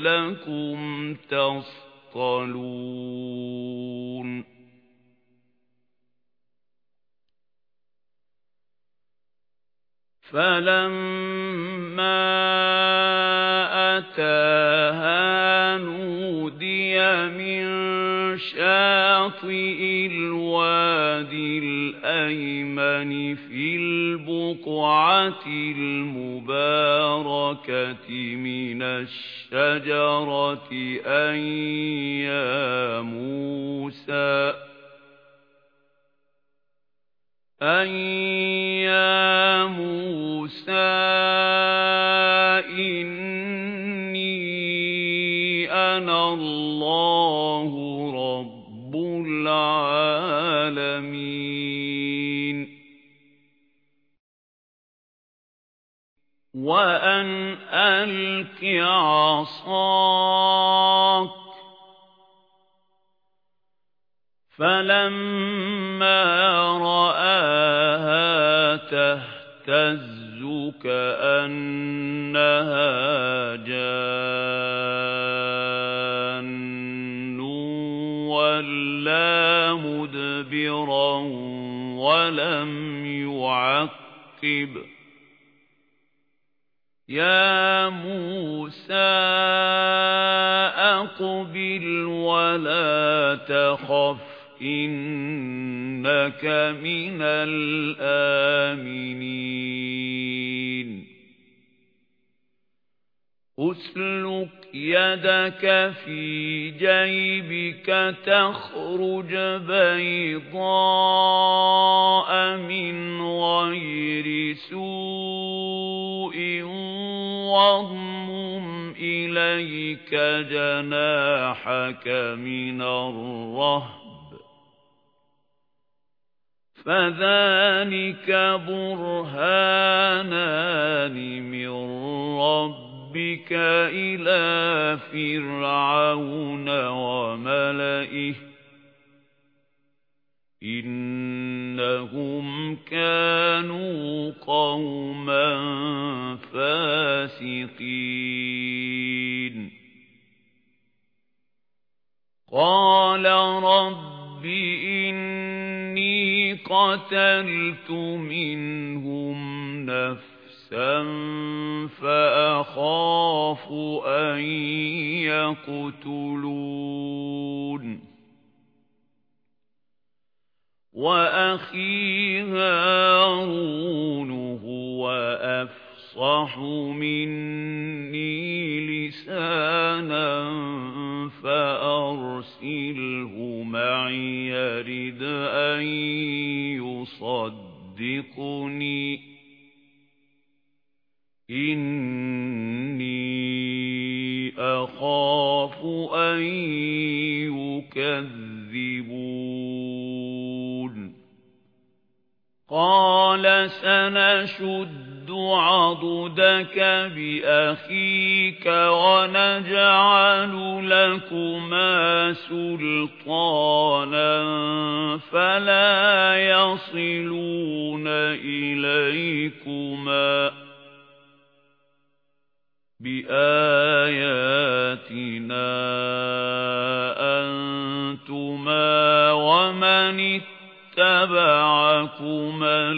لَعَلَّكُمْ تَصْطَلُونَ فَلَمَّا أَتَاهَا نُودِيَ مِن شَاطِئِ الْوَادِي الْأَيْمَنِ فِي الْبُقْعَةِ الْمُبَارَكَةِ مِنَ الشَّجَرَةِ أَن يَا مُوسَى أَن أَنَا اللَّهُ رَبُّ الْعَالَمِينَ. وَأَنْ أَلْقِ عَصَاكَ. فَلَمَّا رَآهَا تَهْتَزُّ كَأَنَّهَا جَانٌّ. وَلَمْ يُعَقِّبْ. يَا مُوسَى أَقْبِلْ وَلَا تَخَفْ إِنَّكَ مِنَ الْآمِنِينَ. أُسْلُكْ يَدَكَ فِي جَيْبِكَ تَخْرُجْ بَيْضَاءَ. وَاضْمُمْ إِلَيْكَ جَنَاحَكَ مِنَ الرَّهْبِ فَذَلِكَ بُرْهَانَانِ مِنْ رَبِّكَ إِلَى فِرْعَوْنَ وَمَلَئِهِ إِنَّهُمْ كَانُوا قَوْمًا فَاسِقِينَ قَالَ رَبِّ إِنِّي قَتَلْتُ مِنْهُمْ نَفْسًا فَأَخَافُ أَن يَقْتُلُونِ. وَأَخِي هَارُونُ هُوَ أَفْصَحُ مِنِّي لِسَانًا فَأَرْسِلْهُ مَعِيَ يَرِدْ أَن يُصَدِّقُنِي إِنِّي أَخَافُ أَن يُكَذِّبُونِ قَالَ سَنَشُدُّ عَضُدَكَ بِأَخِيكَ وَنَجْعَلُ لَكُمَا سُلْطَانًا فَلَا يَصِلُونَ إِلَيْكُمَا بِآيَاتِنَا أَنْتُمَا وَمَنِ اتَّبَعَكُمَا